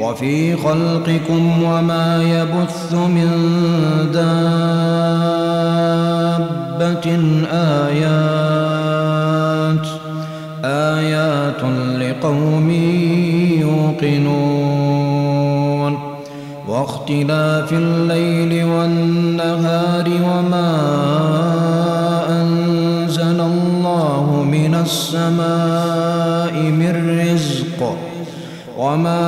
وفي خلقكم وما يبث من دار آيات. آيات لقوم يوقنون. واختلاف الليل والنهار وما أنزل الله من السماء من رزق. وما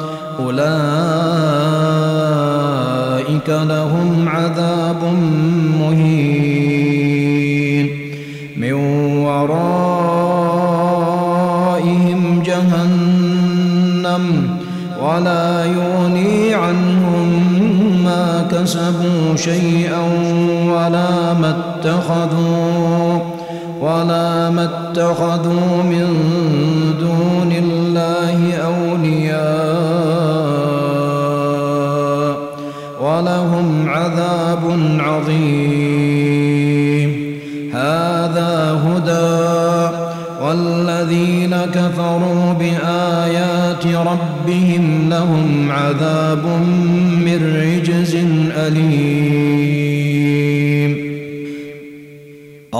أولئك لهم عذاب مهين. من ورائهم جهنم ولا يغني عنهم ما كسبوا شيئا.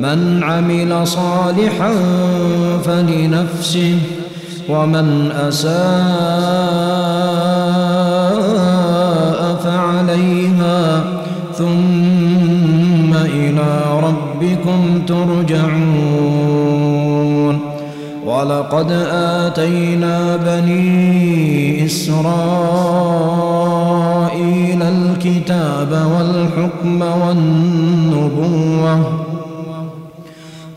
من عمل صالحا فلنفسه ومن أساء فعليها ثم إلى ربكم ترجعون. ولقد آتينا بني إسرائيل الكتاب والحكم والنبوة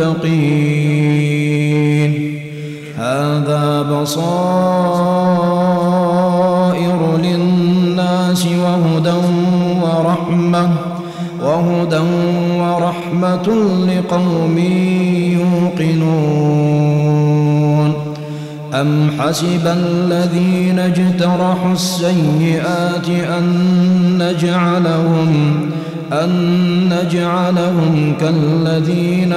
المتقين. هذا بصائر للناس وهدى ورحمة وهدى ورحمة لقوم يوقنون. أم حسب الذين اجترحوا السيئات أن نجعلهم أن نجعلهم كالذين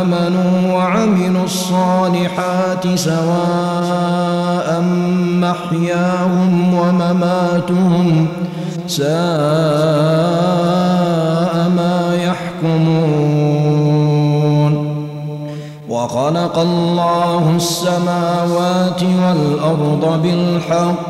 آمنوا وعملوا الصالحات سواء محياهم ومماتهم ساء ما يحكمون. وخلق الله السماوات والأرض بالحق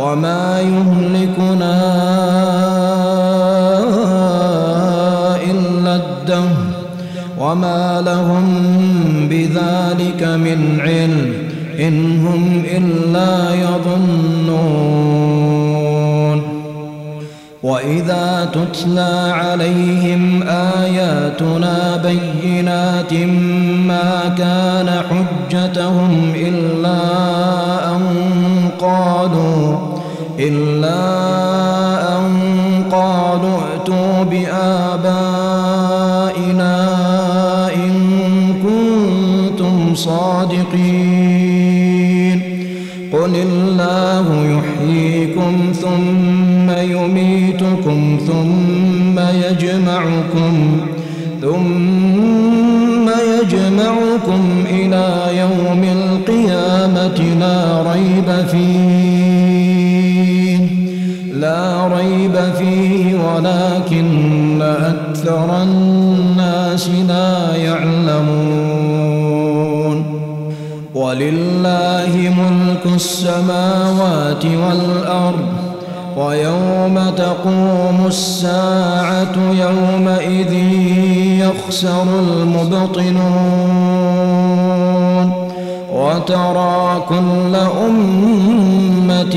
وما يهلكنا إلا الدهر وما لهم بذلك من علم إن هم إلا يظنون. وإذا تتلى عليهم آياتنا بينات ما كان حجتهم إلا أن قالوا إلا أن قالوا ائتوا بآبائنا إن كنتم صادقين. قل الله يحييكم ثم يميتكم ثم يجمعكم ثم يجمعكم إلى يوم القيامة لا ريب فيه. لا ريب فيه ولكن أكثر الناس لا يعلمون. ولله ملك السماوات والأرض ويوم تقوم الساعة يومئذ يخسر المبطنون وترى كل أمة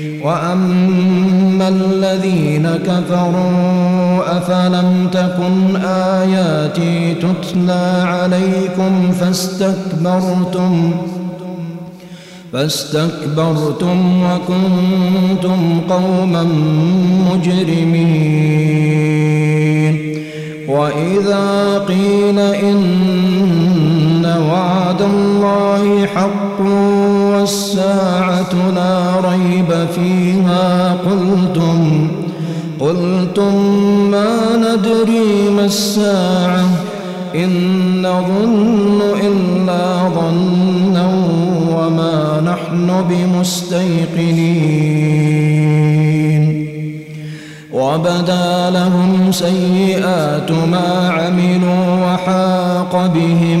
وأما الذين كفروا أفلم تكن آياتي تتلى عليكم فاستكبرتم فاستكبرتم وكنتم قوما مجرمين وإذا قيل إن وعد الله حق والساعة لا ريب فيها قلتم قلتم ما ندري ما الساعة إن نظن إلا ظنا وما نحن بمستيقنين. وبدا لهم سيئات ما عملوا وحاق بهم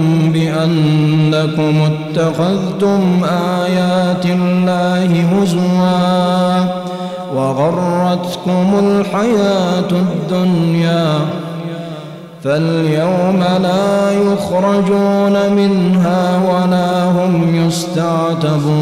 بأنكم اتخذتم آيات الله هزوا وغرتكم الحياة الدنيا فاليوم لا يخرجون منها ولا هم يستعتبون